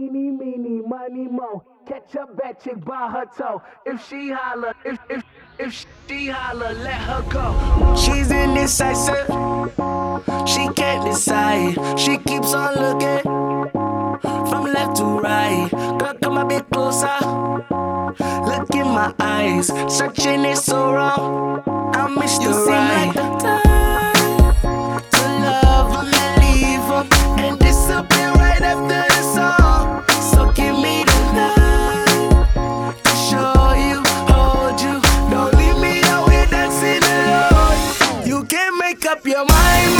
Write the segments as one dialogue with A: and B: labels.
A: Eeny, meeny, miny, mo. Catch a bad chick by her toe. If she holler, if if if she holler, let her go. She's indecisive. She can't decide. She keeps on looking from left to right. Girl, come a bit closer. Look in my eyes. Searching is so wrong. I missed
B: You
A: the
B: seem
A: right
B: like the
A: make up your mind,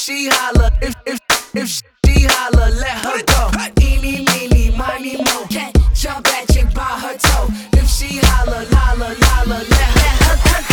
A: she holler, if if if she holler, let her go. Eeny, meeny, miny, mo. Catch a bad chick by her toe. If she holler, holler, holler, let her go.